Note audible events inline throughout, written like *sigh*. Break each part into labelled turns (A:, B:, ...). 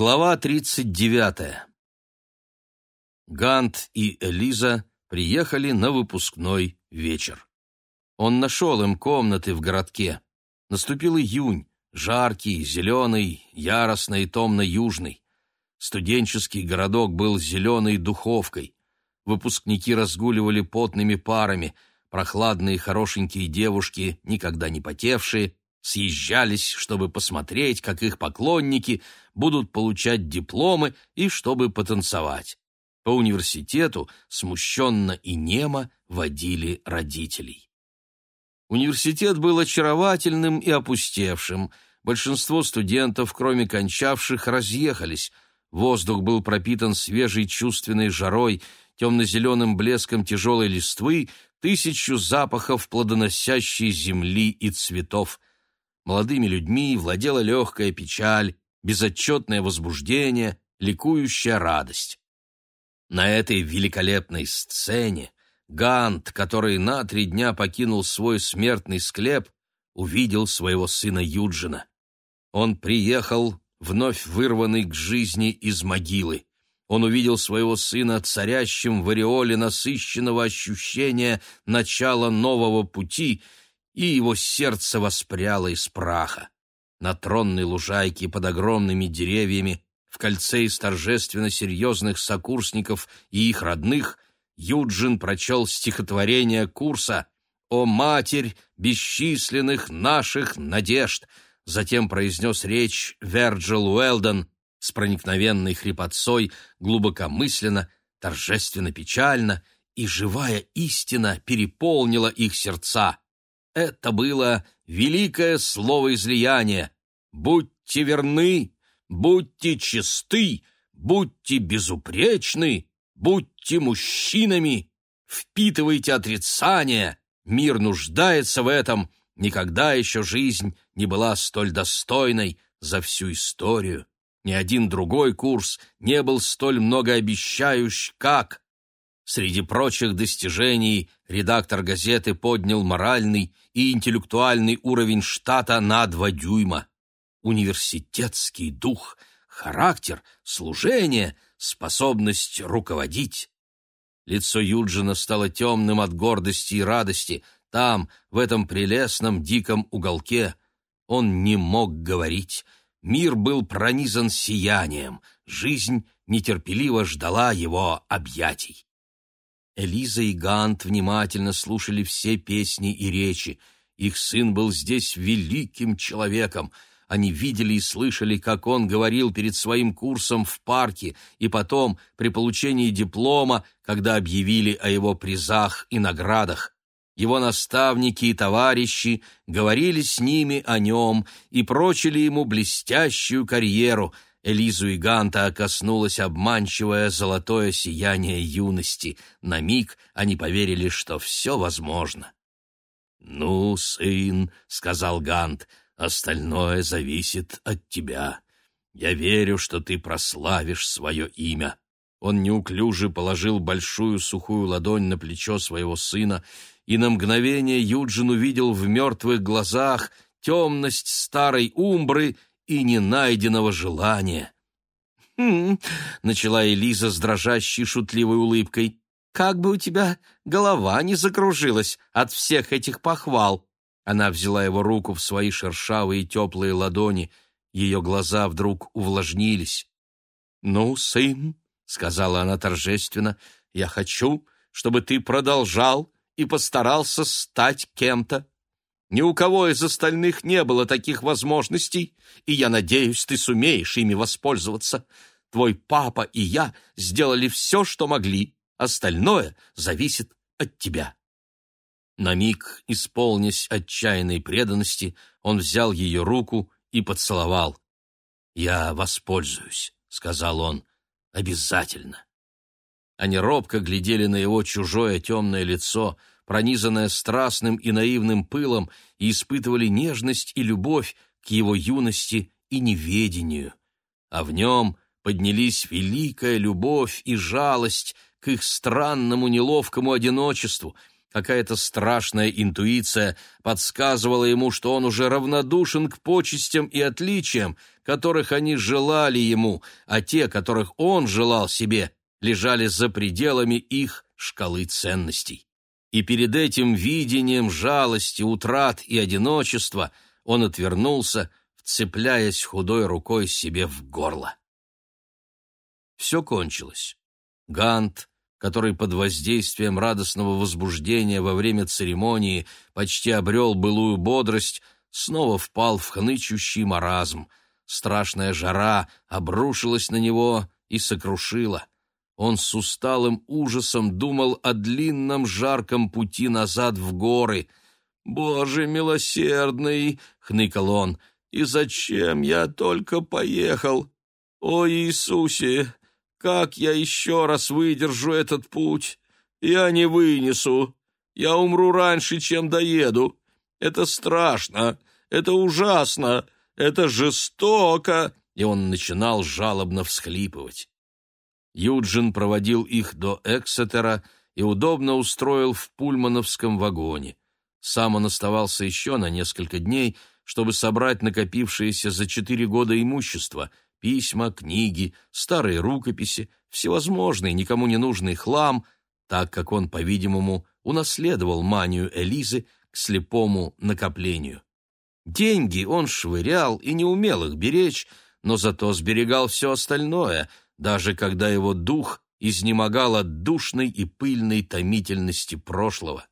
A: Глава 39. Гант и Элиза приехали на выпускной вечер. Он нашел им комнаты в городке. Наступил июнь, жаркий, зеленый, яростный и томно-южный. Студенческий городок был зеленой духовкой. Выпускники разгуливали потными парами, прохладные хорошенькие девушки, никогда не потевшие, съезжались, чтобы посмотреть, как их поклонники будут получать дипломы и чтобы потанцевать. По университету смущенно и немо водили родителей. Университет был очаровательным и опустевшим. Большинство студентов, кроме кончавших, разъехались. Воздух был пропитан свежей чувственной жарой, темно-зеленым блеском тяжелой листвы, тысячу запахов плодоносящей земли и цветов. Молодыми людьми владела легкая печаль, безотчетное возбуждение, ликующая радость. На этой великолепной сцене Гант, который на три дня покинул свой смертный склеп, увидел своего сына Юджина. Он приехал, вновь вырванный к жизни из могилы. Он увидел своего сына царящим в ореоле насыщенного ощущения начала нового пути — и его сердце воспряло из праха. На тронной лужайке под огромными деревьями, в кольце из торжественно серьезных сокурсников и их родных, Юджин прочел стихотворение курса «О матерь бесчисленных наших надежд», затем произнес речь Верджил Уэлдон с проникновенной хрипотцой, глубокомысленно, торжественно печально, и живая истина переполнила их сердца. Это было великое слово излияния. «Будьте верны, будьте чисты, будьте безупречны, будьте мужчинами, впитывайте отрицание, мир нуждается в этом, никогда еще жизнь не была столь достойной за всю историю. Ни один другой курс не был столь многообещающ, как Среди прочих достижений редактор газеты поднял моральный и интеллектуальный уровень штата на два дюйма. Университетский дух, характер, служение, способность руководить. Лицо Юджина стало темным от гордости и радости. Там, в этом прелестном диком уголке, он не мог говорить. Мир был пронизан сиянием, жизнь нетерпеливо ждала его объятий. Элиза и Гант внимательно слушали все песни и речи. Их сын был здесь великим человеком. Они видели и слышали, как он говорил перед своим курсом в парке, и потом, при получении диплома, когда объявили о его призах и наградах. Его наставники и товарищи говорили с ними о нем и прочили ему блестящую карьеру — Элизу и Ганта коснулось обманчивое золотое сияние юности. На миг они поверили, что все возможно. «Ну, сын», — сказал Гант, — «остальное зависит от тебя. Я верю, что ты прославишь свое имя». Он неуклюже положил большую сухую ладонь на плечо своего сына, и на мгновение Юджин увидел в мертвых глазах темность старой умбры и ненайденного желания. «Хм», — начала Элиза с дрожащей шутливой улыбкой, «как бы у тебя голова не закружилась от всех этих похвал». Она взяла его руку в свои шершавые теплые ладони, ее глаза вдруг увлажнились. «Ну, сын», — сказала она торжественно, — «я хочу, чтобы ты продолжал и постарался стать кем-то. Ни у кого из остальных не было таких возможностей, и я надеюсь, ты сумеешь ими воспользоваться. Твой папа и я сделали все, что могли. Остальное зависит от тебя». На миг, исполнясь отчаянной преданности, он взял ее руку и поцеловал. «Я воспользуюсь», — сказал он, — «обязательно». Они робко глядели на его чужое темное лицо — пронизанная страстным и наивным пылом, и испытывали нежность и любовь к его юности и неведению. А в нем поднялись великая любовь и жалость к их странному неловкому одиночеству, какая-то страшная интуиция подсказывала ему, что он уже равнодушен к почестям и отличиям, которых они желали ему, а те, которых он желал себе, лежали за пределами их шкалы ценностей. И перед этим видением жалости, утрат и одиночества он отвернулся, вцепляясь худой рукой себе в горло. Все кончилось. Гант, который под воздействием радостного возбуждения во время церемонии почти обрел былую бодрость, снова впал в хнычущий маразм. Страшная жара обрушилась на него и сокрушила. Он с усталым ужасом думал о длинном жарком пути назад в горы. «Боже милосердный!» — хныкал он. «И зачем я только поехал? О Иисусе! Как я еще раз выдержу этот путь? Я не вынесу. Я умру раньше, чем доеду. Это страшно, это ужасно, это жестоко!» И он начинал жалобно всхлипывать. Юджин проводил их до Эксетера и удобно устроил в пульмановском вагоне. Сам он оставался еще на несколько дней, чтобы собрать накопившееся за четыре года имущество — письма, книги, старые рукописи, всевозможный, никому не нужный хлам, так как он, по-видимому, унаследовал манию Элизы к слепому накоплению. Деньги он швырял и не умел их беречь, но зато сберегал все остальное — даже когда его дух изнемогал от душной и пыльной томительности прошлого.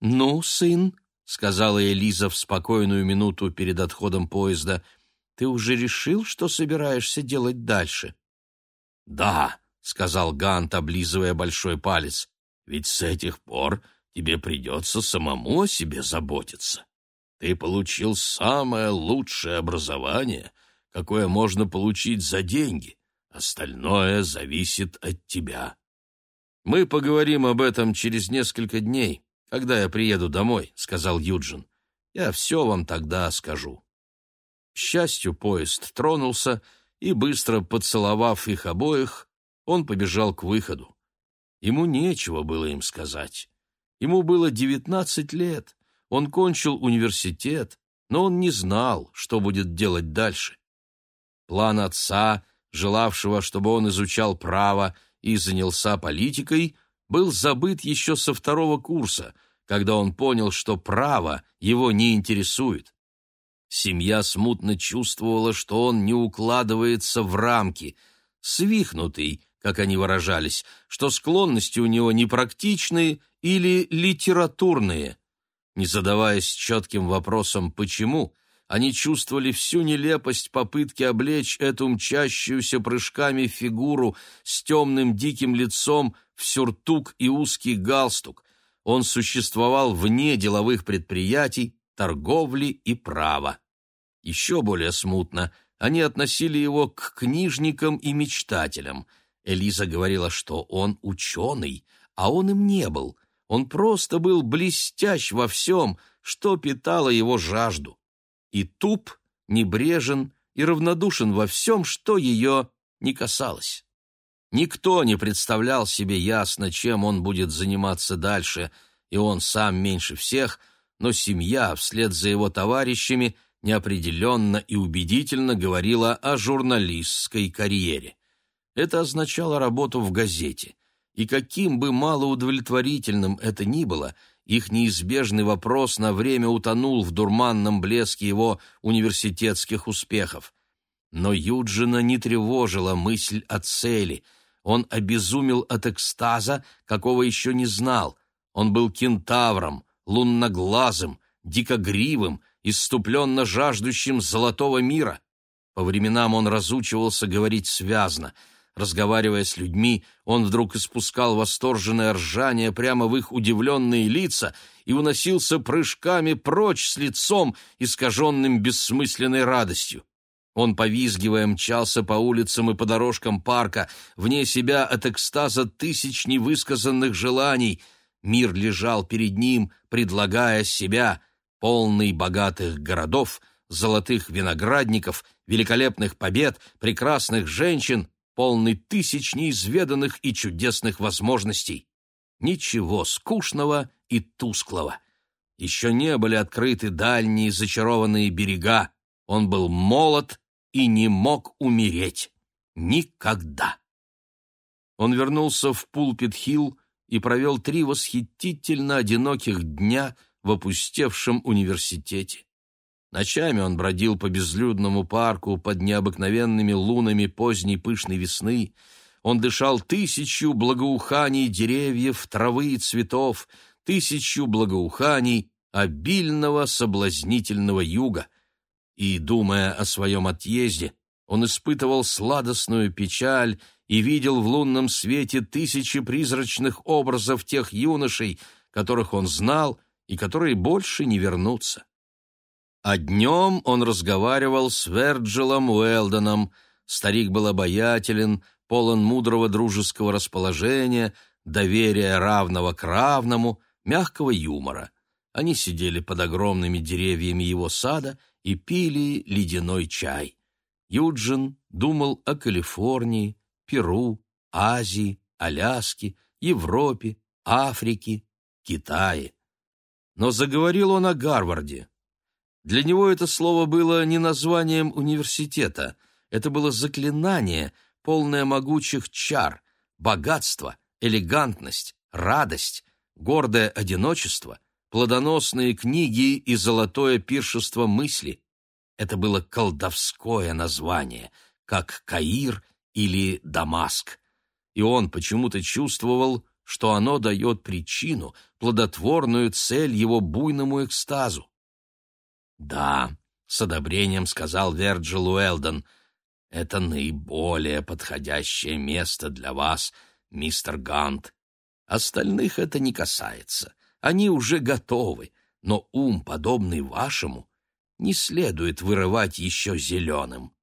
A: «Ну, сын», — сказала Элиза в спокойную минуту перед отходом поезда, — «ты уже решил, что собираешься делать дальше?» «Да», — сказал Гант, облизывая большой палец, — «ведь с этих пор тебе придется самому о себе заботиться. Ты получил самое лучшее образование, какое можно получить за деньги, Остальное зависит от тебя. Мы поговорим об этом через несколько дней, когда я приеду домой, сказал Юджин. Я все вам тогда скажу. К счастью, поезд тронулся, и быстро поцеловав их обоих, он побежал к выходу. Ему нечего было им сказать. Ему было девятнадцать лет, он кончил университет, но он не знал, что будет делать дальше. План отца желавшего, чтобы он изучал право и занялся политикой, был забыт еще со второго курса, когда он понял, что право его не интересует. Семья смутно чувствовала, что он не укладывается в рамки, свихнутый, как они выражались, что склонности у него непрактичные или литературные. Не задаваясь четким вопросом «почему?», они чувствовали всю нелепость попытки облечь эту мчащуюся прыжками фигуру с темным диким лицом в сюртук и узкий галстук. Он существовал вне деловых предприятий, торговли и права. Еще более смутно они относили его к книжникам и мечтателям. Элиза говорила, что он ученый, а он им не был. Он просто был блестящ во всем, что питало его жажду и туп, небрежен и равнодушен во всем, что ее не касалось. Никто не представлял себе ясно, чем он будет заниматься дальше, и он сам меньше всех, но семья, вслед за его товарищами, неопределенно и убедительно говорила о журналистской карьере. Это означало работу в газете, и каким бы малоудовлетворительным это ни было – их неизбежный вопрос на время утонул в дурманном блеске его университетских успехов. Но Юджина не тревожила мысль о цели. Он обезумел от экстаза, какого еще не знал. Он был кентавром, лунноглазым, дикогривым, иступленно жаждущим золотого мира. По временам он разучивался говорить связно — Разговаривая с людьми, он вдруг испускал восторженное ржание прямо в их удивленные лица и уносился прыжками прочь с лицом, искаженным бессмысленной радостью. Он, повизгивая, мчался по улицам и по дорожкам парка, вне себя от экстаза тысяч невысказанных желаний. Мир лежал перед ним, предлагая себя, полный богатых городов, золотых виноградников, великолепных побед, прекрасных женщин, полный тысяч неизведанных и чудесных возможностей. Ничего скучного и тусклого. Еще не были открыты дальние зачарованные берега. Он был молод и не мог умереть. Никогда. Он вернулся в Пулпит-Хилл и провел три восхитительно одиноких дня в опустевшем университете. Ночами он бродил по безлюдному парку под необыкновенными лунами поздней пышной весны. Он дышал тысячу благоуханий деревьев, травы и цветов, тысячу благоуханий обильного соблазнительного юга. И, думая о своем отъезде, он испытывал сладостную печаль и видел в лунном свете тысячи призрачных образов тех юношей, которых он знал и которые больше не вернутся. А днем он разговаривал с Верджилом Уэлдоном. Старик был обаятелен, полон мудрого дружеского расположения, доверия равного к равному, мягкого юмора. Они сидели под огромными деревьями его сада и пили ледяной чай. Юджин думал о Калифорнии, Перу, Азии, Аляске, Европе, Африке, Китае. Но заговорил он о Гарварде. Для него это слово было не названием университета, это было заклинание, полное могучих чар, богатство, элегантность, радость, гордое одиночество, плодоносные книги и золотое пиршество мысли. Это было колдовское название, как Каир или Дамаск. И он почему-то чувствовал, что оно дает причину, плодотворную цель его буйному экстазу. «Да», — с одобрением сказал Верджил Уэлдон, — «это наиболее подходящее место для вас, мистер Гант. Остальных это не касается. Они уже готовы, но ум, подобный вашему, не следует вырывать еще зеленым.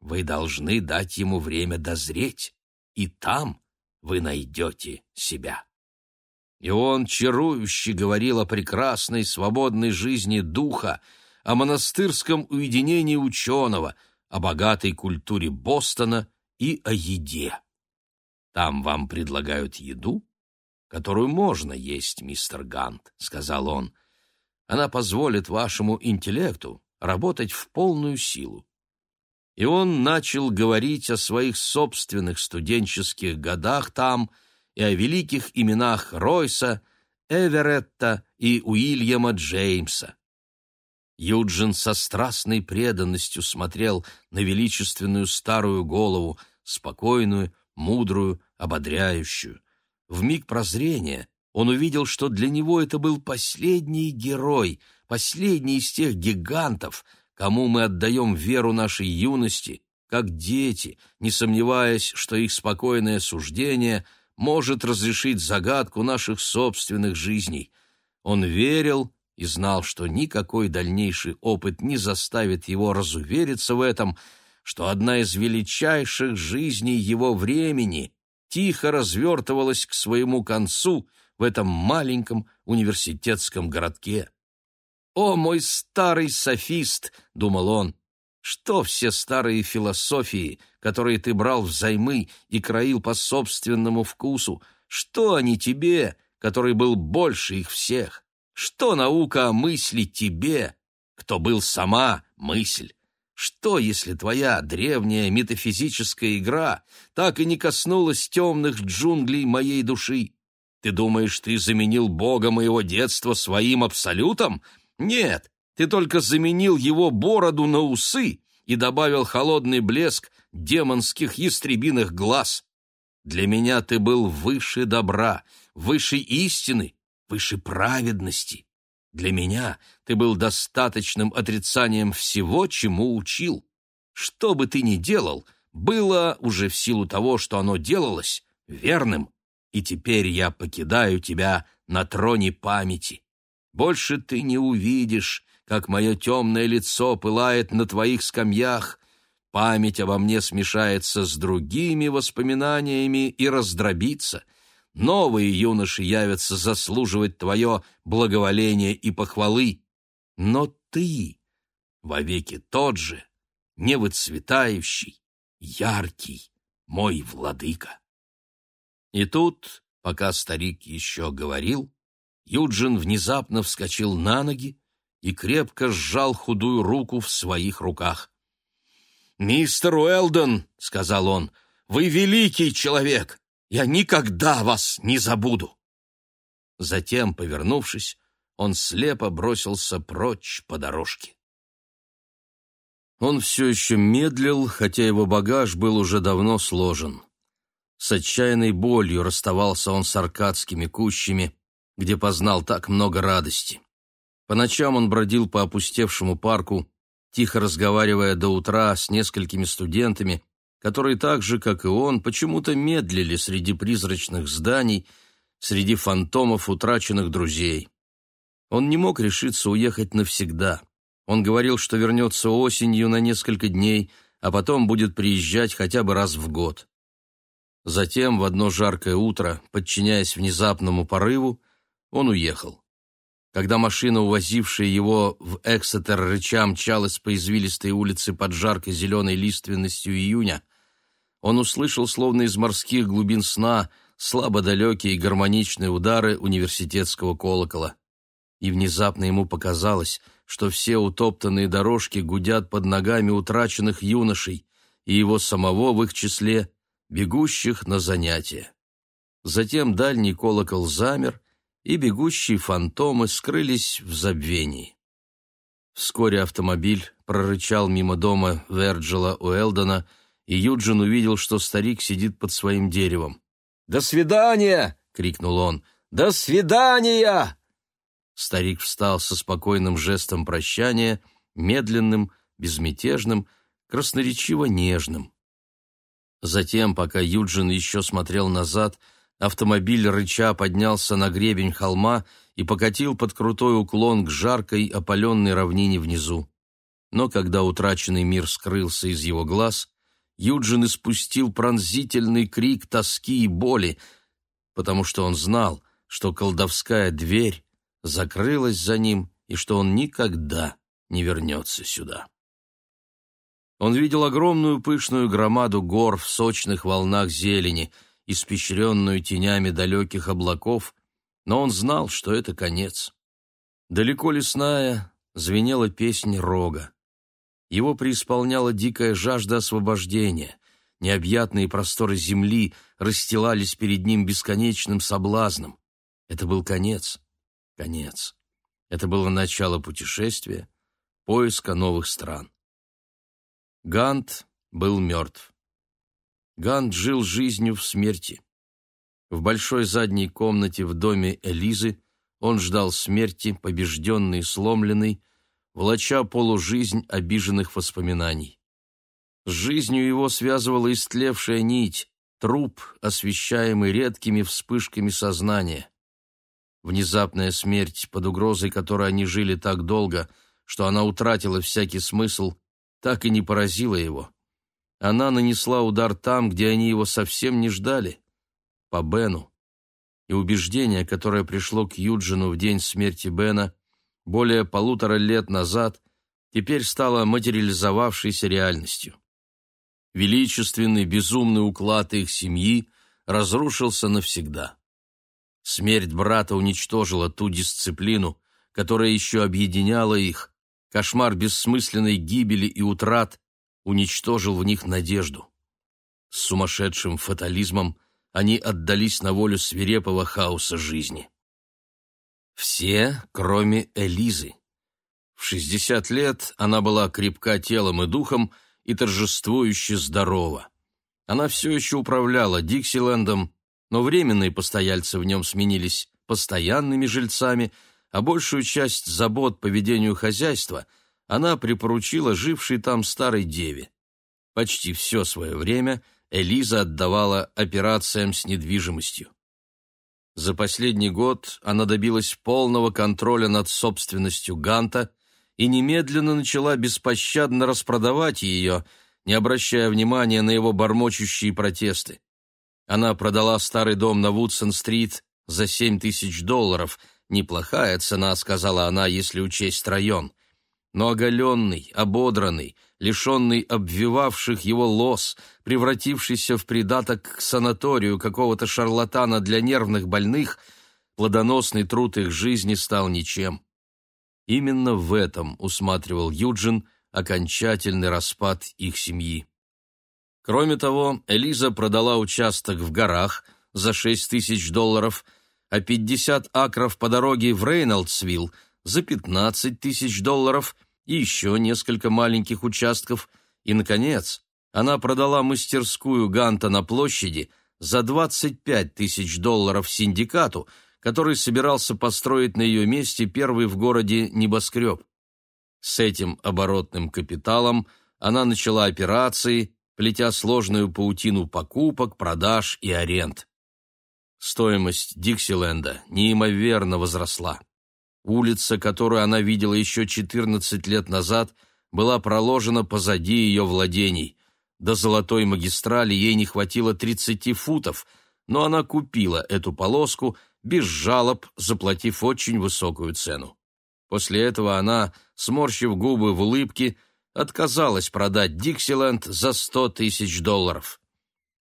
A: Вы должны дать ему время дозреть, и там вы найдете себя. И он чарующе говорил о прекрасной свободной жизни духа, о монастырском уединении ученого, о богатой культуре Бостона и о еде. Там вам предлагают еду, которую можно есть, мистер Гант, — сказал он. Она позволит вашему интеллекту работать в полную силу и он начал говорить о своих собственных студенческих годах там и о великих именах Ройса, Эверетта и Уильяма Джеймса. Юджин со страстной преданностью смотрел на величественную старую голову, спокойную, мудрую, ободряющую. В миг прозрения он увидел, что для него это был последний герой, последний из тех гигантов — кому мы отдаем веру нашей юности, как дети, не сомневаясь, что их спокойное суждение может разрешить загадку наших собственных жизней. Он верил и знал, что никакой дальнейший опыт не заставит его разувериться в этом, что одна из величайших жизней его времени тихо развертывалась к своему концу в этом маленьком университетском городке. «О, мой старый софист!» — думал он. «Что все старые философии, которые ты брал взаймы и краил по собственному вкусу, что они тебе, который был больше их всех? Что наука о мысли тебе, кто был сама мысль? Что, если твоя древняя метафизическая игра так и не коснулась темных джунглей моей души? Ты думаешь, ты заменил Бога моего детства своим абсолютом, нет, ты только заменил его бороду на усы и добавил холодный блеск демонских ястребиных глаз. Для меня ты был выше добра, выше истины, выше праведности. Для меня ты был достаточным отрицанием всего, чему учил. Что бы ты ни делал, было уже в силу того, что оно делалось, верным, и теперь я покидаю тебя на троне памяти. Больше ты не увидишь, как мое темное лицо пылает на твоих скамьях. Память обо мне смешается с другими воспоминаниями и раздробится. Новые юноши явятся заслуживать твое благоволение и похвалы. Но ты вовеки тот же, невыцветающий, яркий, мой владыка. И тут, пока старик еще говорил, Юджин внезапно вскочил на ноги и крепко сжал худую руку в своих руках. «Мистер Уэлдон», — сказал он, — «вы великий человек! Я никогда вас не забуду!» Затем, повернувшись, он слепо бросился прочь по дорожке. Он все еще медлил, хотя его багаж был уже давно сложен. С отчаянной болью расставался он с аркадскими кущами, где познал так много радости. По ночам он бродил по опустевшему парку, тихо разговаривая до утра с несколькими студентами, которые так же, как и он, почему-то медлили среди призрачных зданий, среди фантомов утраченных друзей. Он не мог решиться уехать навсегда. Он говорил, что вернется осенью на несколько дней, а потом будет приезжать хотя бы раз в год. Затем, в одно жаркое утро, подчиняясь внезапному порыву, он уехал. Когда машина, увозившая его в Эксетер, рыча мчалась по извилистой улице под жаркой зеленой лиственностью июня, он услышал, словно из морских глубин сна, слабо далекие гармоничные удары университетского колокола. И внезапно ему показалось, что все утоптанные дорожки гудят под ногами утраченных юношей, и его самого в их числе, бегущих на занятия. Затем дальний колокол замер, и бегущие фантомы скрылись в забвении. Вскоре автомобиль прорычал мимо дома Верджила Уэлдона, и Юджин увидел, что старик сидит под своим деревом. «До свидания!» — крикнул он. «До свидания!» Старик встал со спокойным жестом прощания, медленным, безмятежным, красноречиво нежным. Затем, пока Юджин еще смотрел назад, — Автомобиль рыча поднялся на гребень холма и покатил под крутой уклон к жаркой, опаленной равнине внизу. Но когда утраченный мир скрылся из его глаз, Юджин испустил пронзительный крик тоски и боли, потому что он знал, что колдовская дверь закрылась за ним и что он никогда не вернется сюда. Он видел огромную пышную громаду гор в сочных волнах зелени — испещренную тенями далеких облаков, но он знал, что это конец. Далеко лесная звенела песнь рога. Его преисполняла дикая жажда освобождения. Необъятные просторы земли расстилались перед ним бесконечным соблазном. Это был конец. Конец. Это было начало путешествия, поиска новых стран. Гант был мертв. Гант жил жизнью в смерти. В большой задней комнате в доме Элизы он ждал смерти, побежденный и сломленный, влача полужизнь обиженных воспоминаний. С жизнью его связывала истлевшая нить, труп, освещаемый редкими вспышками сознания. Внезапная смерть, под угрозой которой они жили так долго, что она утратила всякий смысл, так и не поразила его. Она нанесла удар там, где они его совсем не ждали, по Бену. И убеждение, которое пришло к Юджину в день смерти Бена более полутора лет назад, теперь стало материализовавшейся реальностью. Величественный, безумный уклад их семьи разрушился навсегда. Смерть брата уничтожила ту дисциплину, которая еще объединяла их, кошмар бессмысленной гибели и утрат, уничтожил в них надежду. С сумасшедшим фатализмом они отдались на волю свирепого хаоса жизни. Все, кроме Элизы. В шестьдесят лет она была крепка телом и духом и торжествующе здорова. Она все еще управляла Диксилендом, но временные постояльцы в нем сменились постоянными жильцами, а большую часть забот по ведению хозяйства – она припоручила жившей там старой деве. Почти все свое время Элиза отдавала операциям с недвижимостью. За последний год она добилась полного контроля над собственностью Ганта и немедленно начала беспощадно распродавать ее, не обращая внимания на его бормочущие протесты. Она продала старый дом на Вудсон-стрит за семь тысяч долларов. Неплохая цена, сказала она, если учесть район но оголенный, ободранный, лишенный обвивавших его лос, превратившийся в придаток к санаторию какого-то шарлатана для нервных больных, плодоносный труд их жизни стал ничем. Именно в этом усматривал Юджин окончательный распад их семьи. Кроме того, Элиза продала участок в горах за 6 тысяч долларов, а 50 акров по дороге в Рейнольдсвилл за 15 тысяч долларов еще несколько маленьких участков. И, наконец, она продала мастерскую Ганта на площади за 25 тысяч долларов синдикату, который собирался построить на ее месте первый в городе небоскреб. С этим оборотным капиталом она начала операции, плетя сложную паутину покупок, продаж и аренд. Стоимость Диксиленда неимоверно возросла. Улица, которую она видела еще 14 лет назад, была проложена позади ее владений. До золотой магистрали ей не хватило 30 футов, но она купила эту полоску без жалоб, заплатив очень высокую цену. После этого она, сморщив губы в улыбке, отказалась продать Диксиленд за сто тысяч долларов.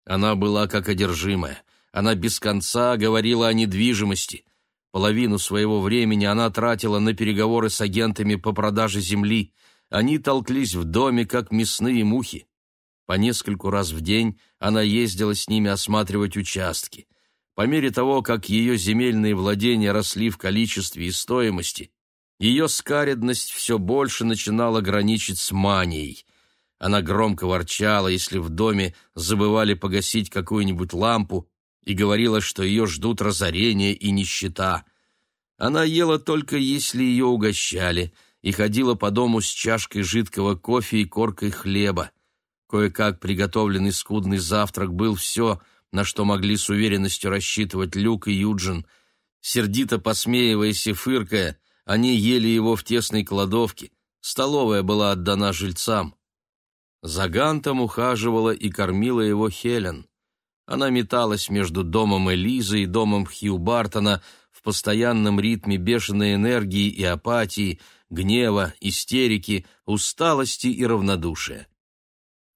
A: Она была как одержимая. Она без конца говорила о недвижимости. Половину своего времени она тратила на переговоры с агентами по продаже земли. Они толклись в доме, как мясные мухи. По нескольку раз в день она ездила с ними осматривать участки. По мере того, как ее земельные владения росли в количестве и стоимости, ее скаредность все больше начинала граничить с манией. Она громко ворчала, если в доме забывали погасить какую-нибудь лампу, и говорила, что ее ждут разорение и нищета. Она ела только если ее угощали, и ходила по дому с чашкой жидкого кофе и коркой хлеба. Кое-как приготовленный скудный завтрак был все, на что могли с уверенностью рассчитывать Люк и Юджин. Сердито посмеиваясь и фыркая, они ели его в тесной кладовке. Столовая была отдана жильцам. За Гантом ухаживала и кормила его Хелен. Она металась между домом Элизы и домом Хью Бартона в постоянном ритме бешеной энергии и апатии, гнева, истерики, усталости и равнодушия.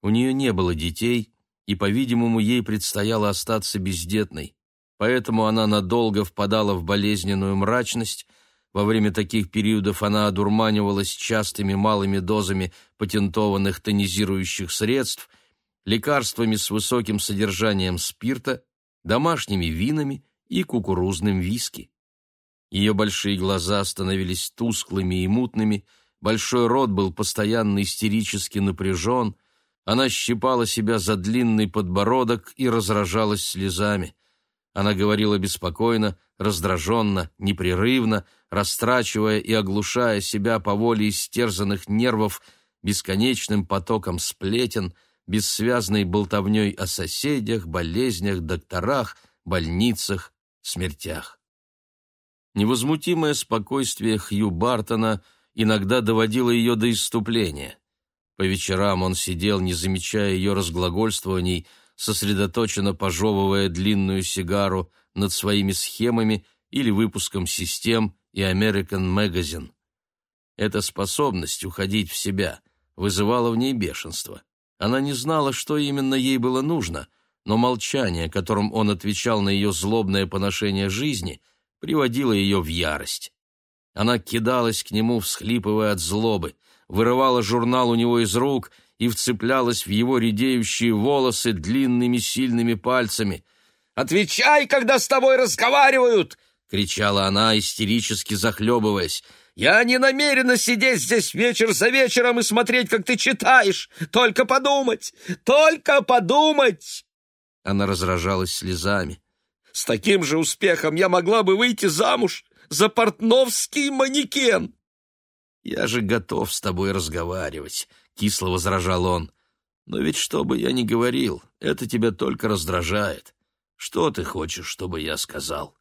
A: У нее не было детей, и, по-видимому, ей предстояло остаться бездетной, поэтому она надолго впадала в болезненную мрачность, во время таких периодов она одурманивалась частыми малыми дозами патентованных тонизирующих средств, лекарствами с высоким содержанием спирта, домашними винами и кукурузным виски. Ее большие глаза становились тусклыми и мутными, большой рот был постоянно истерически напряжен, она щипала себя за длинный подбородок и разражалась слезами. Она говорила беспокойно, раздраженно, непрерывно, растрачивая и оглушая себя по воле истерзанных нервов бесконечным потоком сплетен, бессвязной болтовней о соседях, болезнях, докторах, больницах, смертях. Невозмутимое спокойствие Хью Бартона иногда доводило ее до исступления. По вечерам он сидел, не замечая ее разглагольствований, сосредоточенно пожевывая длинную сигару над своими схемами или выпуском систем и American Magazine. Эта способность уходить в себя вызывала в ней бешенство. Она не знала, что именно ей было нужно, но молчание, которым он отвечал на ее злобное поношение жизни, приводило ее в ярость. Она кидалась к нему, всхлипывая от злобы, вырывала журнал у него из рук и вцеплялась в его редеющие волосы длинными сильными пальцами. «Отвечай, когда с тобой разговаривают!» — кричала она, истерически захлебываясь. «Я не намерена сидеть здесь вечер за вечером и смотреть, как ты читаешь! Только подумать! Только подумать!» Она разражалась слезами. «С таким же успехом я могла бы выйти замуж за портновский манекен!» «Я же готов с тобой разговаривать», — кисло возражал он. «Но ведь что бы я ни говорил, это тебя только раздражает. Что ты хочешь, чтобы я сказал?»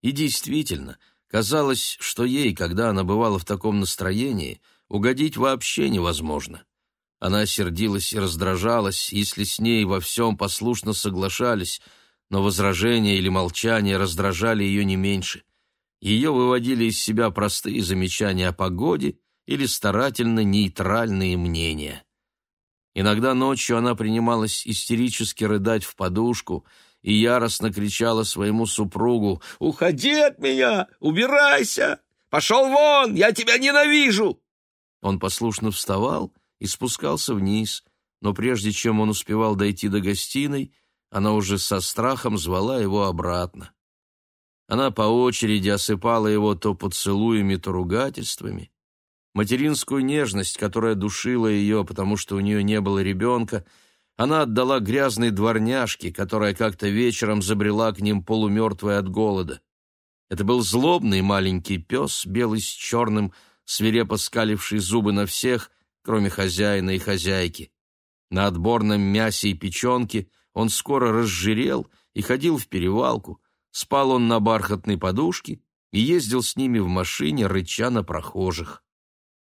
A: И действительно, казалось, что ей, когда она бывала в таком настроении, угодить вообще невозможно. Она сердилась и раздражалась, если с ней во всем послушно соглашались, но возражения или молчания раздражали ее не меньше. Ее выводили из себя простые замечания о погоде или старательно нейтральные мнения. Иногда ночью она принималась истерически рыдать в подушку и яростно кричала своему супругу «Уходи от меня! Убирайся! Пошел вон! Я тебя ненавижу!» Он послушно вставал и спускался вниз, но прежде чем он успевал дойти до гостиной, она уже со страхом звала его обратно. Она по очереди осыпала его то поцелуями, то ругательствами. Материнскую нежность, которая душила ее, потому что у нее не было ребенка, она отдала грязной дворняжке, которая как-то вечером забрела к ним полумертвая от голода. Это был злобный маленький пес, белый с черным, свирепо скаливший зубы на всех, кроме хозяина и хозяйки. На отборном мясе и печенке он скоро разжирел и ходил в перевалку, спал он на бархатной подушке и ездил с ними в машине, рыча на прохожих.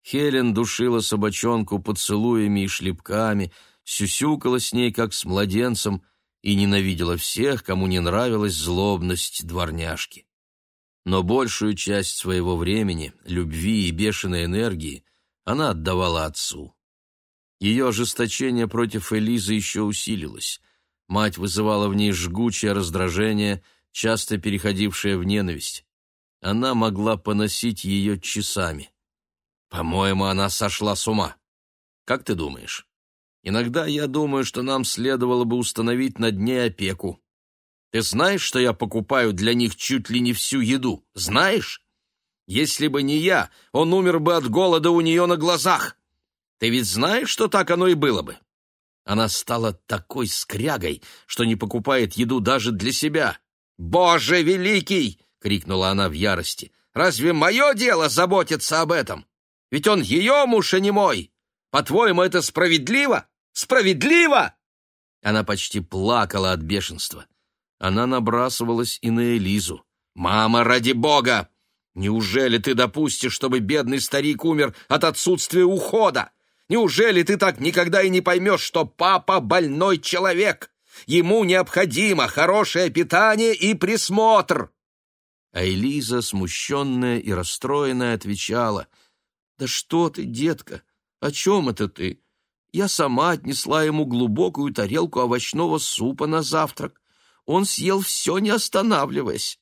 A: Хелен душила собачонку поцелуями и шлепками, сюсюкала с ней, как с младенцем, и ненавидела всех, кому не нравилась злобность дворняжки. Но большую часть своего времени, любви и бешеной энергии она отдавала отцу. Ее ожесточение против Элизы еще усилилось. Мать вызывала в ней жгучее раздражение, часто переходившее в ненависть. Она могла поносить ее часами. По-моему, она сошла с ума. Как ты думаешь? Иногда я думаю, что нам следовало бы установить над ней опеку. Ты знаешь, что я покупаю для них чуть ли не всю еду? Знаешь? Если бы не я, он умер бы от голода у нее на глазах. Ты ведь знаешь, что так оно и было бы? Она стала такой скрягой, что не покупает еду даже для себя. «Боже великий!» — крикнула она в ярости. «Разве мое дело заботиться об этом? Ведь он ее муж, а не мой! По-твоему, это справедливо? Справедливо!» Она почти плакала от бешенства. Она набрасывалась и на Элизу. «Мама, ради бога! Неужели ты допустишь, чтобы бедный старик умер от отсутствия ухода? Неужели ты так никогда и не поймешь, что папа больной человек? Ему необходимо хорошее питание и присмотр!» А Элиза, смущенная и расстроенная, отвечала, «Да что ты, детка, о чем это ты? Я сама отнесла ему глубокую тарелку овощного супа на завтрак. Он съел все, не останавливаясь.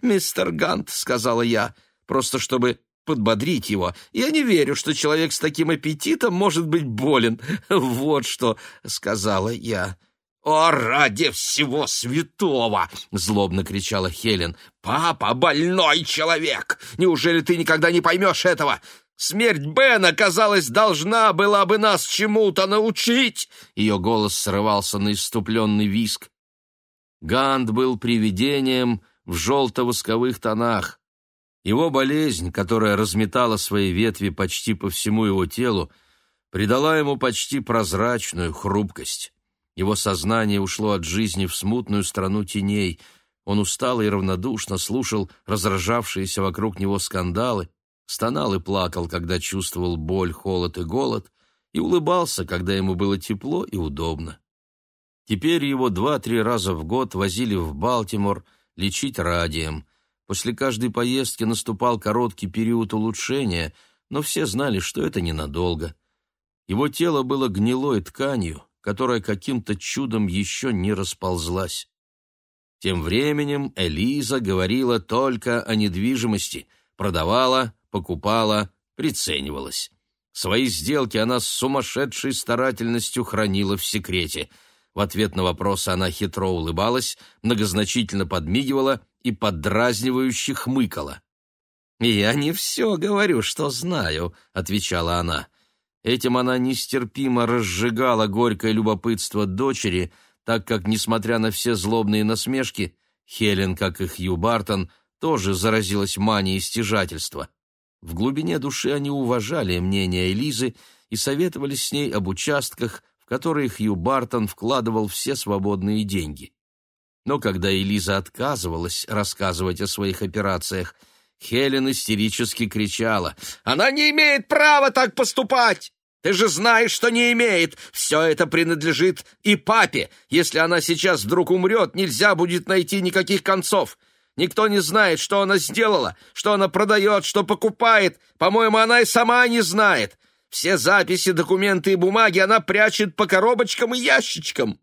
A: «Мистер Гант», — сказала я, просто чтобы подбодрить его. «Я не верю, что человек с таким аппетитом может быть болен. *laughs* Вот что», — сказала я. «О, ради всего святого!» — злобно кричала Хелен. «Папа — больной человек! Неужели ты никогда не поймешь этого? Смерть Бена, казалось, должна была бы нас чему-то научить!» Ее голос срывался на иступленный виск. Гант был привидением в желто-восковых тонах. Его болезнь, которая разметала свои ветви почти по всему его телу, придала ему почти прозрачную хрупкость. Его сознание ушло от жизни в смутную страну теней. Он устало и равнодушно слушал разражавшиеся вокруг него скандалы, стонал и плакал, когда чувствовал боль, холод и голод, и улыбался, когда ему было тепло и удобно. Теперь его два-три раза в год возили в Балтимор лечить радием. После каждой поездки наступал короткий период улучшения, но все знали, что это ненадолго. Его тело было гнилой тканью, которая каким-то чудом еще не расползлась. Тем временем Элиза говорила только о недвижимости, продавала, покупала, приценивалась. Свои сделки она с сумасшедшей старательностью хранила в секрете — в ответ на вопросы она хитро улыбалась, многозначительно подмигивала и поддразнивающе хмыкала. «Я не все говорю, что знаю», — отвечала она. Этим она нестерпимо разжигала горькое любопытство дочери, так как, несмотря на все злобные насмешки, Хелен, как и Хью Бартон, тоже заразилась манией стяжательства. В глубине души они уважали мнение Элизы и советовались с ней об участках, которые Хью Бартон вкладывал все свободные деньги. Но когда Элиза отказывалась рассказывать о своих операциях, Хелен истерически кричала. «Она не имеет права так поступать! Ты же знаешь, что не имеет! Все это принадлежит и папе! Если она сейчас вдруг умрет, нельзя будет найти никаких концов!» Никто не знает, что она сделала, что она продает, что покупает. По-моему, она и сама не знает. Все записи, документы и бумаги она прячет по коробочкам и ящичкам.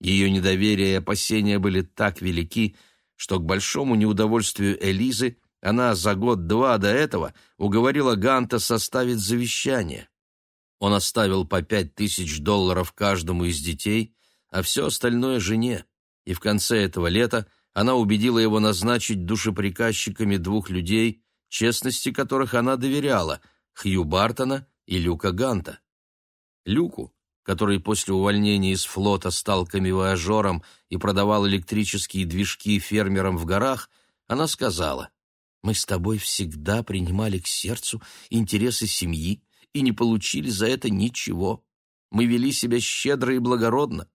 A: Ее недоверие и опасения были так велики, что к большому неудовольствию Элизы Она за год-два до этого уговорила Ганта составить завещание. Он оставил по пять тысяч долларов каждому из детей, а все остальное жене, и в конце этого лета она убедила его назначить душеприказчиками двух людей, честности которых она доверяла — Хью Бартона и Люка Ганта. Люку, который после увольнения из флота стал камевояжером и продавал электрические движки фермерам в горах, она сказала, «Мы с тобой всегда принимали к сердцу интересы семьи и не получили за это ничего. Мы вели себя щедро и благородно,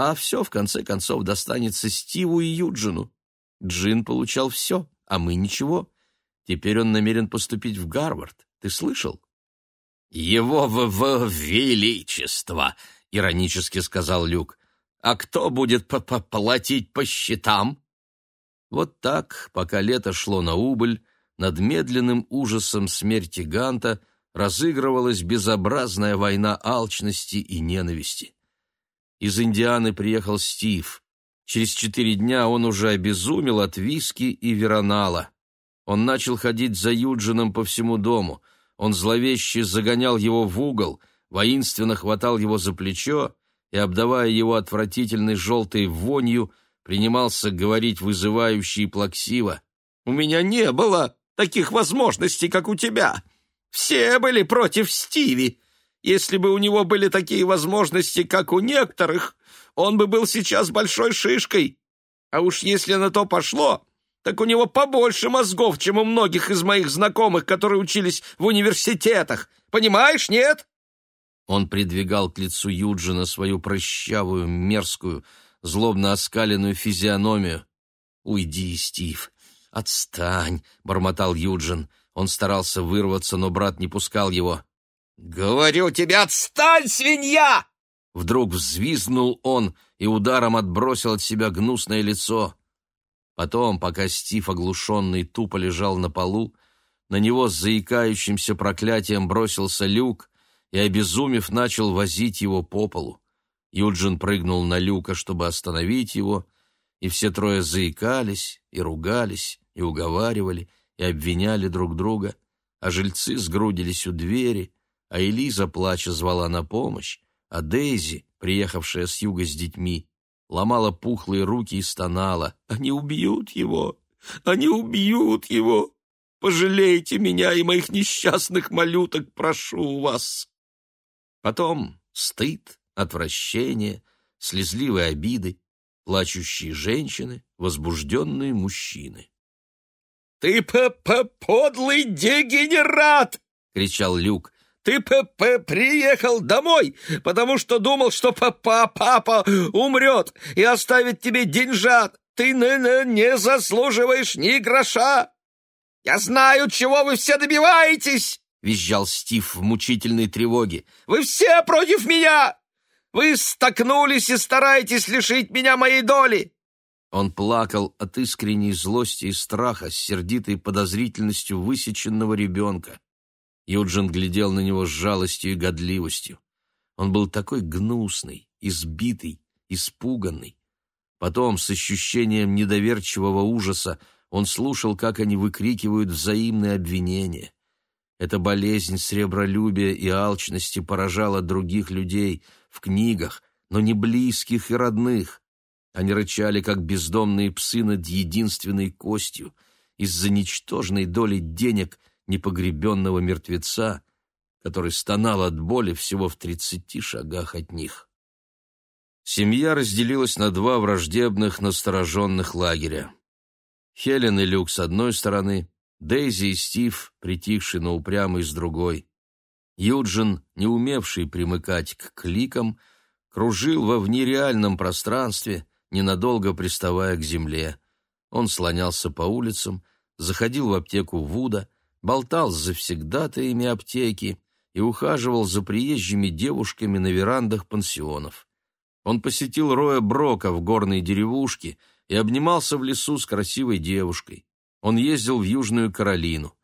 A: а все, в конце концов, достанется Стиву и Юджину. Джин получал все, а мы ничего. Теперь он намерен поступить в Гарвард. Ты слышал?»
B: «Его в, в величество!» — иронически сказал Люк. «А кто будет п -п платить по счетам?»
A: Вот так, пока лето шло на убыль, над медленным ужасом смерти Ганта разыгрывалась безобразная война алчности и ненависти. Из Индианы приехал Стив. Через четыре дня он уже обезумел от виски и веронала. Он начал ходить за Юджином по всему дому. Он зловеще загонял его в угол, воинственно хватал его за плечо и, обдавая его отвратительной желтой вонью, принимался говорить вызывающе и плаксиво.
B: «У меня не было таких возможностей, как у тебя. Все были против Стиви. Если бы у него были такие возможности, как у некоторых, он бы был сейчас большой шишкой. А уж если на то пошло, так у него побольше мозгов, чем у многих из моих знакомых, которые учились в университетах. Понимаешь, нет?»
A: Он придвигал к лицу Юджина свою прыщавую, мерзкую, злобно оскаленную физиономию. «Уйди, Стив! Отстань!» — бормотал Юджин. Он старался вырваться, но брат не пускал его.
B: «Говорю тебе, отстань, свинья!»
A: Вдруг взвизгнул он и ударом отбросил от себя гнусное лицо. Потом, пока Стив, оглушенный, тупо лежал на полу, на него с заикающимся проклятием бросился люк и, обезумев, начал возить его по полу. Юджин прыгнул на люка, чтобы остановить его, и все трое заикались и ругались, и уговаривали, и обвиняли друг друга, а жильцы сгрудились у двери, а Элиза, плача, звала на помощь, а Дейзи, приехавшая с юга с детьми, ломала пухлые руки и стонала. «Они убьют его! Они убьют его! Пожалейте меня и моих несчастных малюток, прошу вас!» Потом стыд, отвращение, слезливые обиды, плачущие женщины, возбужденные мужчины.
B: «Ты п -п подлый дегенерат!» — кричал Люк. Ты п -п приехал домой, потому что думал, что папа папа умрет и оставит тебе деньжат. Ты н -н не заслуживаешь ни гроша. Я знаю, чего вы все добиваетесь, визжал Стив в мучительной тревоге. Вы все против меня. Вы столкнулись и стараетесь лишить меня моей доли.
A: Он плакал от искренней злости и страха с сердитой подозрительностью высеченного ребенка. Юджин глядел на него с жалостью и годливостью. Он был такой гнусный, избитый, испуганный. Потом, с ощущением недоверчивого ужаса, он слушал, как они выкрикивают взаимные обвинения. Эта болезнь сребролюбия и алчности поражала других людей в книгах, но не близких и родных. Они рычали, как бездомные псы над единственной костью. Из-за ничтожной доли денег непогребенного мертвеца, который стонал от боли всего в тридцати шагах от них. Семья разделилась на два враждебных, настороженных лагеря. Хелен и Люк с одной стороны, Дейзи и Стив, притихший, но упрямый, с другой. Юджин, не умевший примыкать к кликам, кружил во внереальном пространстве, ненадолго приставая к земле. Он слонялся по улицам, заходил в аптеку Вуда, болтал с завсегдатаями аптеки и ухаживал за приезжими девушками на верандах пансионов. Он посетил Роя Брока в горной деревушке и обнимался в лесу с красивой девушкой. Он ездил в Южную Каролину.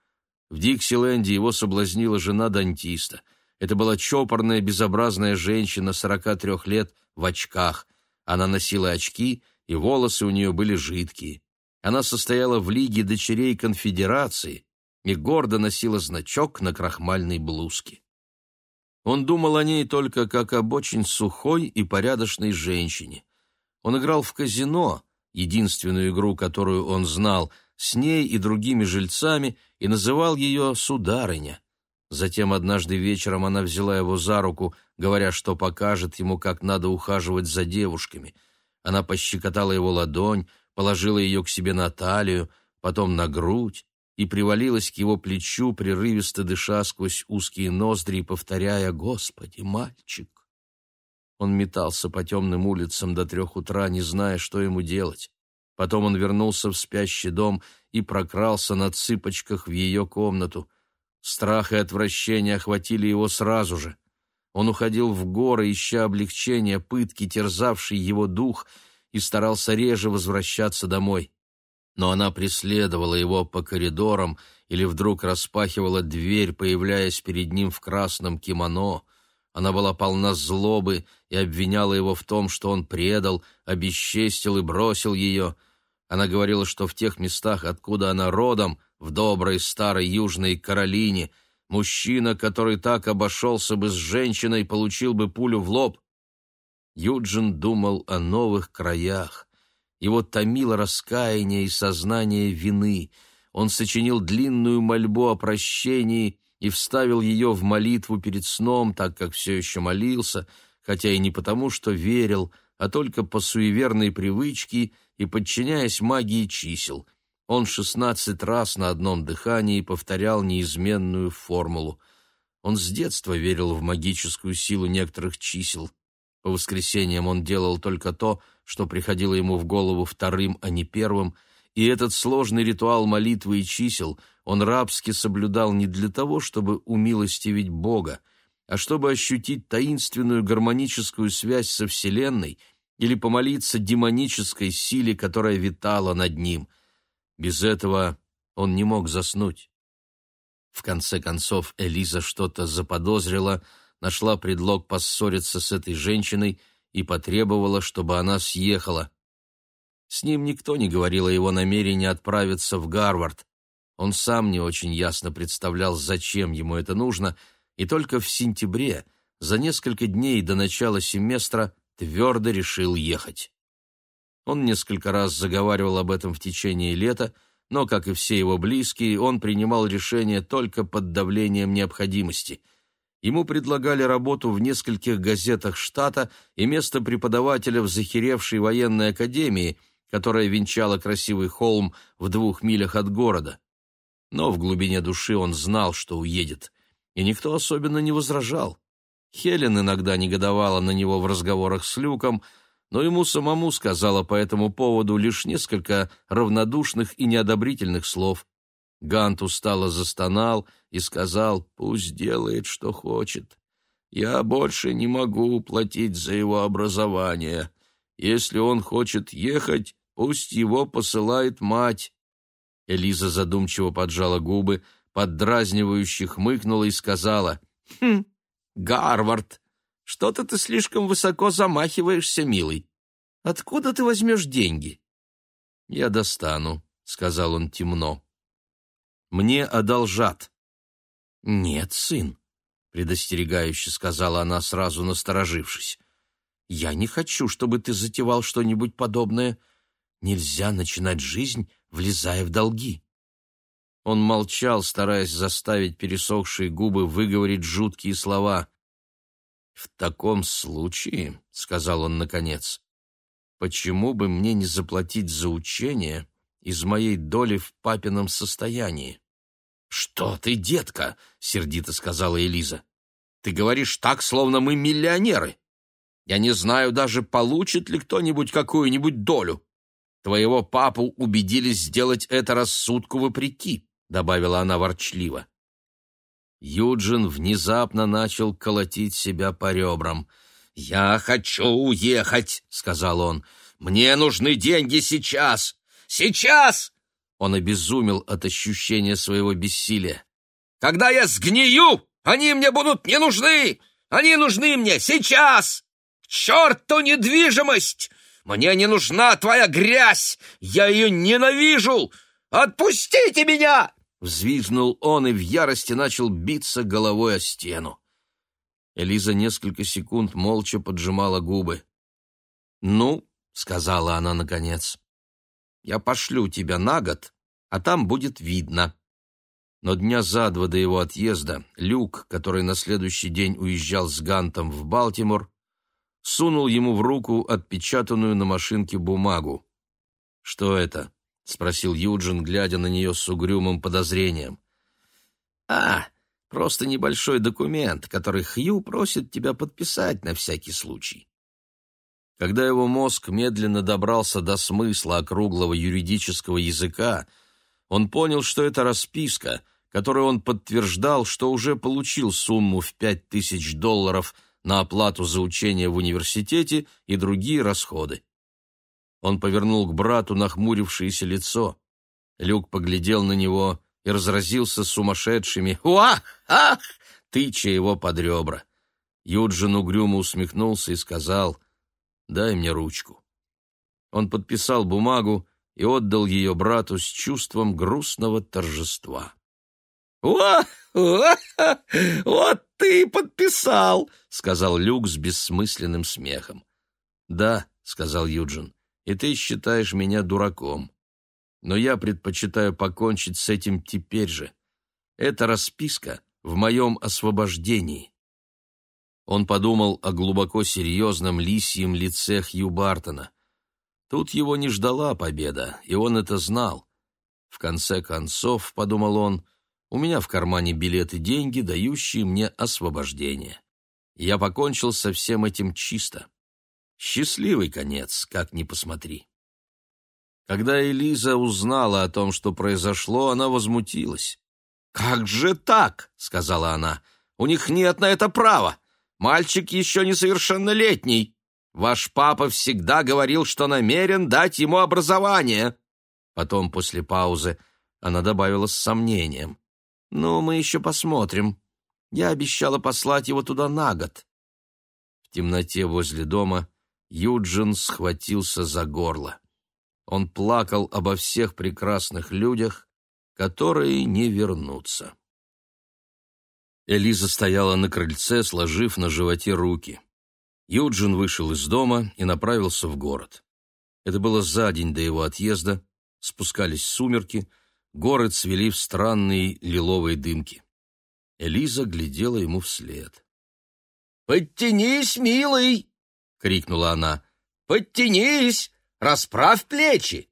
A: В Диксиленде его соблазнила жена дантиста. Это была чопорная, безобразная женщина 43 лет в очках. Она носила очки, и волосы у нее были жидкие. Она состояла в Лиге дочерей конфедерации и гордо носила значок на крахмальной блузке. Он думал о ней только как об очень сухой и порядочной женщине. Он играл в казино, единственную игру, которую он знал, с ней и другими жильцами, и называл ее «сударыня». Затем однажды вечером она взяла его за руку, говоря, что покажет ему, как надо ухаживать за девушками. Она пощекотала его ладонь, положила ее к себе на талию, потом на грудь и привалилась к его плечу, прерывисто дыша сквозь узкие ноздри, повторяя «Господи, мальчик!». Он метался по темным улицам до трех утра, не зная, что ему делать. Потом он вернулся в спящий дом и прокрался на цыпочках в ее комнату. Страх и отвращение охватили его сразу же. Он уходил в горы, ища облегчения пытки, терзавшей его дух, и старался реже возвращаться домой. Но она преследовала его по коридорам или вдруг распахивала дверь, появляясь перед ним в красном кимоно. Она была полна злобы и обвиняла его в том, что он предал, обесчестил и бросил ее. Она говорила, что в тех местах, откуда она родом, в доброй старой Южной Каролине, мужчина, который так обошелся бы с женщиной, получил бы пулю в лоб. Юджин думал о новых краях. Его томило раскаяние и сознание вины. Он сочинил длинную мольбу о прощении и вставил ее в молитву перед сном, так как все еще молился, хотя и не потому, что верил, а только по суеверной привычке и подчиняясь магии чисел. Он шестнадцать раз на одном дыхании повторял неизменную формулу. Он с детства верил в магическую силу некоторых чисел — по воскресеньям он делал только то, что приходило ему в голову вторым, а не первым, и этот сложный ритуал молитвы и чисел он рабски соблюдал не для того, чтобы умилостивить Бога, а чтобы ощутить таинственную гармоническую связь со Вселенной или помолиться демонической силе, которая витала над ним. Без этого он не мог заснуть. В конце концов Элиза что-то заподозрила — нашла предлог поссориться с этой женщиной и потребовала, чтобы она съехала. С ним никто не говорил о его намерении отправиться в Гарвард. Он сам не очень ясно представлял, зачем ему это нужно, и только в сентябре, за несколько дней до начала семестра, твердо решил ехать. Он несколько раз заговаривал об этом в течение лета, но, как и все его близкие, он принимал решение только под давлением необходимости — Ему предлагали работу в нескольких газетах штата и место преподавателя в захеревшей военной академии, которая венчала красивый холм в двух милях от города. Но в глубине души он знал, что уедет, и никто особенно не возражал. Хелен иногда негодовала на него в разговорах с Люком, но ему самому сказала по этому поводу лишь несколько равнодушных и неодобрительных слов. Гант устало застонал и сказал, пусть делает, что хочет. Я больше не могу платить за его образование. Если он хочет ехать, пусть его посылает мать. Элиза задумчиво поджала губы, поддразнивающе хмыкнула и сказала, «Хм, Гарвард, что-то ты слишком высоко замахиваешься, милый. Откуда ты возьмешь деньги?» «Я достану», — сказал он темно мне одолжат». «Нет, сын», — предостерегающе сказала она, сразу насторожившись. «Я не хочу, чтобы ты затевал что-нибудь подобное. Нельзя начинать жизнь, влезая в долги». Он молчал, стараясь заставить пересохшие губы выговорить жуткие слова. «В таком случае», — сказал он наконец, — «почему бы мне не заплатить за учение из моей доли в папином состоянии?» «Что ты, детка?» — сердито сказала Элиза. «Ты говоришь так, словно мы миллионеры. Я не знаю даже, получит ли кто-нибудь какую-нибудь долю. Твоего папу убедились сделать это рассудку вопреки», — добавила она ворчливо. Юджин внезапно начал колотить себя по ребрам. «Я хочу уехать», — сказал он. «Мне нужны деньги сейчас! Сейчас!» Он обезумел от ощущения своего бессилия. «Когда я сгнию, они мне будут не нужны! Они нужны мне сейчас! К черту недвижимость!
B: Мне не нужна твоя грязь! Я ее ненавижу! Отпустите меня!» Взвизгнул он и в ярости начал биться головой о стену.
A: Элиза несколько секунд молча поджимала губы. «Ну», — сказала она наконец, — «я пошлю тебя на год, а там будет видно». Но дня за два до его отъезда Люк, который на следующий день уезжал с Гантом в Балтимор, сунул ему в руку отпечатанную на машинке бумагу. «Что это?» — спросил Юджин, глядя на нее с угрюмым подозрением. «А, просто небольшой документ, который Хью просит тебя подписать на всякий случай. Когда его мозг медленно добрался до смысла округлого юридического языка, он понял, что это расписка, которой он подтверждал, что уже получил сумму в пять тысяч долларов на оплату за учение в университете и другие расходы. Он повернул к брату нахмурившееся лицо. Люк поглядел на него и разразился сумасшедшими «Уах! Ах!», тыча его под ребра. Юджин угрюмо усмехнулся и сказал Дай мне ручку». Он подписал бумагу и отдал ее брату с чувством грустного торжества.
B: «О, о, вот ты и подписал!» — сказал Люк с бессмысленным смехом.
A: «Да», — сказал Юджин, — «и ты считаешь меня дураком. Но я предпочитаю покончить с этим теперь же. Это расписка в моем освобождении». Он подумал о глубоко серьезном лисьем лице Хью Бартона. Тут его не ждала победа, и он это знал. В конце концов, — подумал он, — у меня в кармане билеты деньги, дающие мне освобождение. Я покончил со всем этим чисто. Счастливый конец, как ни посмотри. Когда Элиза узнала о том, что произошло, она возмутилась.
B: «Как же так?» — сказала она. «У них нет на это права. Мальчик еще несовершеннолетний. Ваш папа всегда говорил, что намерен дать ему образование».
A: Потом, после паузы, она добавила с сомнением. «Ну, мы еще посмотрим. Я обещала послать его туда на год». В темноте возле дома Юджин схватился за горло. Он плакал обо всех прекрасных людях, которые не вернутся. Элиза стояла на крыльце, сложив на животе руки. Юджин вышел из дома и направился в город. Это было за день до его отъезда, спускались сумерки, горы цвели в странные лиловые дымки. Элиза глядела ему вслед.
B: «Подтянись, милый!» — крикнула она. «Подтянись! Расправь плечи!»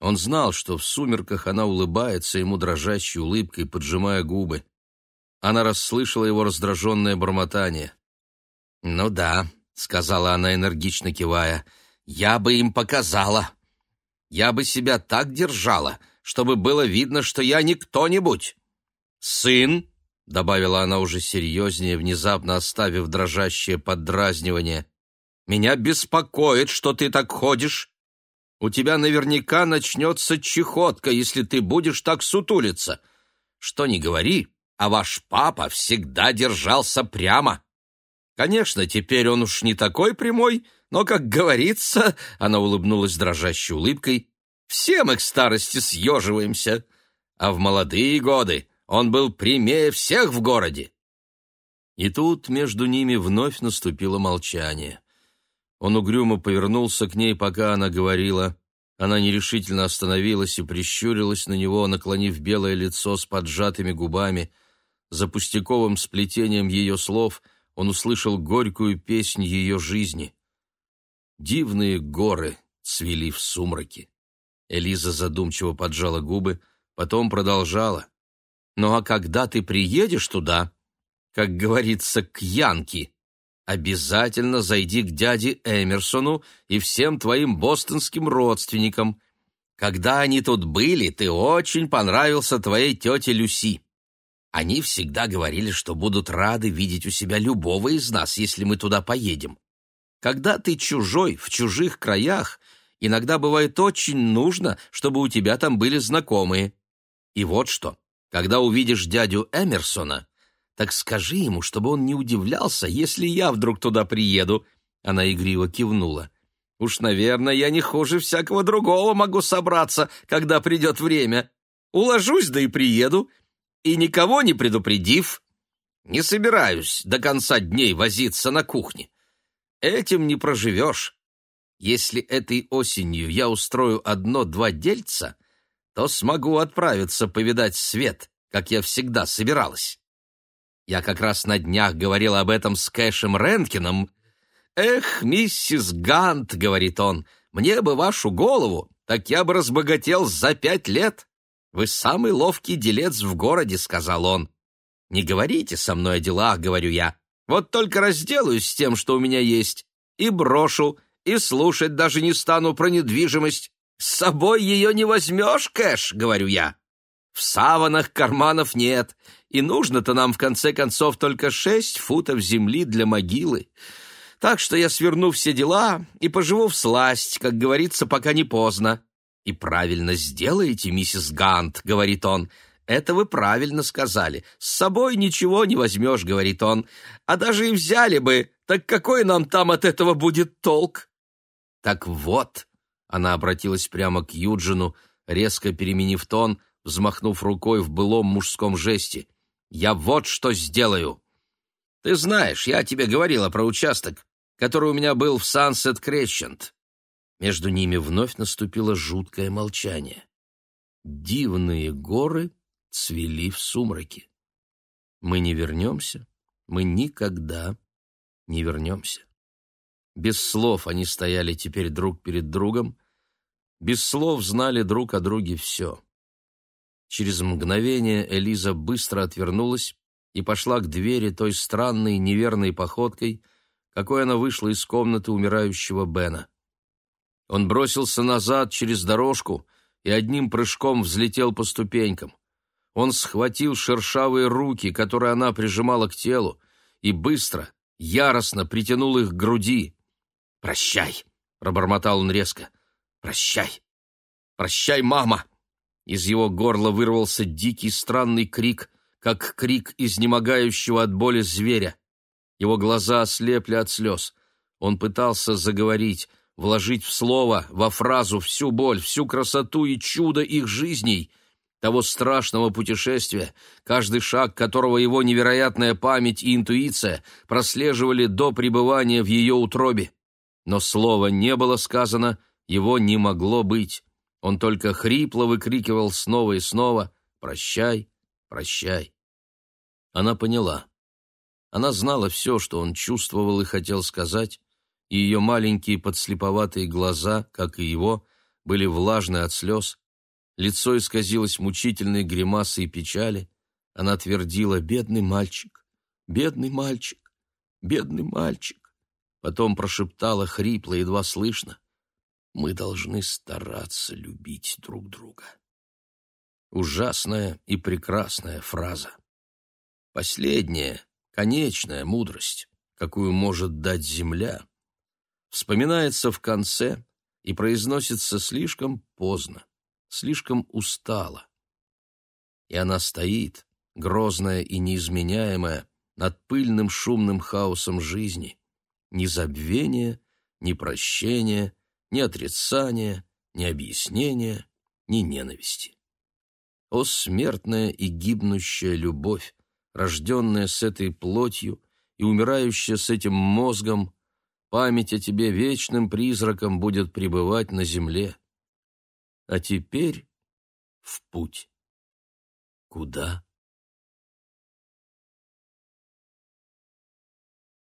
A: Он знал, что в сумерках она улыбается ему дрожащей улыбкой, поджимая губы. Она расслышала его раздраженное бормотание.
B: «Ну да», — сказала она, энергично кивая, — «я бы им показала. Я бы себя так держала, чтобы было видно, что я не кто-нибудь. Сын, — добавила она уже серьезнее, внезапно оставив дрожащее поддразнивание, — меня беспокоит, что ты так ходишь. У тебя наверняка начнется чехотка, если ты будешь так сутулиться. Что ни говори, а ваш папа всегда держался прямо. Конечно, теперь он уж не такой прямой, но, как говорится, она улыбнулась дрожащей улыбкой, все мы к старости съеживаемся, а в молодые годы он был прямее всех в городе.
A: И тут между ними вновь наступило молчание. Он угрюмо повернулся к ней, пока она говорила. Она нерешительно остановилась и прищурилась на него, наклонив белое лицо с поджатыми губами. За пустяковым сплетением ее слов он услышал горькую песнь ее жизни. Дивные горы цвели в сумраке. Элиза задумчиво поджала губы, потом продолжала. «Ну а когда ты приедешь туда, как говорится, к Янке, обязательно зайди к дяде Эмерсону и всем твоим бостонским родственникам. Когда они тут были, ты очень понравился твоей тете Люси. Они всегда говорили, что будут рады видеть у себя любого из нас, если мы туда поедем. Когда ты чужой, в чужих краях, иногда бывает очень нужно, чтобы у тебя там были знакомые. И вот что, когда увидишь дядю Эмерсона, так скажи ему, чтобы он не удивлялся, если я вдруг туда приеду. Она игриво кивнула.
B: Уж, наверное, я не хуже всякого другого могу собраться, когда придет время. Уложусь, да и приеду, и никого не предупредив. Не собираюсь до конца дней возиться на кухне. Этим не проживешь. Если этой осенью я устрою одно-два дельца, то смогу отправиться повидать свет, как я всегда собиралась. Я как раз на днях говорил об этом с Кэшем Ренкином. «Эх, миссис Гант», — говорит он, — «мне бы вашу голову, так я бы разбогател за пять лет. Вы самый ловкий делец в городе», — сказал он. «Не говорите со мной о делах», — говорю я. «Вот только разделаюсь с тем, что у меня есть, и брошу, и слушать даже не стану про недвижимость. С собой ее не возьмешь, Кэш, — говорю я. В саванах карманов нет, и нужно-то нам в конце концов только шесть футов земли для могилы. Так что я сверну все дела и поживу в сласть, как говорится, пока не поздно. И правильно сделаете, миссис Гант, — говорит он, — это вы правильно сказали. С собой ничего не возьмешь, — говорит он. А даже и взяли бы, так какой нам там от этого будет толк? Так вот, она обратилась прямо к Юджину, резко переменив тон, взмахнув рукой в былом мужском жесте. «Я вот что сделаю! Ты знаешь, я тебе говорила про участок, который у меня был в Сансет Крещент». Между ними вновь наступило жуткое молчание. Дивные горы цвели в сумраке. Мы не вернемся, мы никогда не вернемся. Без слов они стояли теперь друг перед другом, без слов знали друг о друге все. Через мгновение Элиза быстро отвернулась и пошла к двери той странной неверной походкой, какой она вышла из комнаты умирающего Бена. Он бросился назад через дорожку и одним прыжком взлетел по ступенькам. Он схватил шершавые руки, которые она прижимала к телу, и быстро, яростно притянул их к груди. «Прощай!» — пробормотал он резко. «Прощай! Прощай, мама!» Из его горла вырвался дикий странный крик, как крик изнемогающего от боли зверя. Его глаза ослепли от слез. Он пытался заговорить, вложить в слово, во фразу всю боль, всю красоту и чудо их жизней, того страшного путешествия, каждый шаг которого его невероятная память и интуиция прослеживали до пребывания в ее утробе. Но слова не было сказано, его не могло быть. Он только хрипло выкрикивал снова и снова «Прощай, прощай». Она поняла. Она знала все, что он чувствовал и хотел сказать, и ее маленькие подслеповатые глаза, как и его, были влажны от слез, лицо исказилось мучительной гримасой печали, она твердила «Бедный мальчик, бедный мальчик, бедный мальчик». Потом прошептала хрипло, едва слышно. «Мы должны стараться любить друг друга». Ужасная и прекрасная фраза. Последняя, конечная мудрость, какую может дать земля, вспоминается в конце и произносится слишком поздно, слишком устало. И она стоит, грозная и неизменяемая, над пыльным шумным хаосом жизни, ни забвения, ни прощения, ни отрицания, ни объяснения, ни ненависти. О, смертная и гибнущая любовь, рожденная с этой плотью и умирающая с этим мозгом, память о тебе вечным призраком будет пребывать на земле. А теперь в путь. Куда?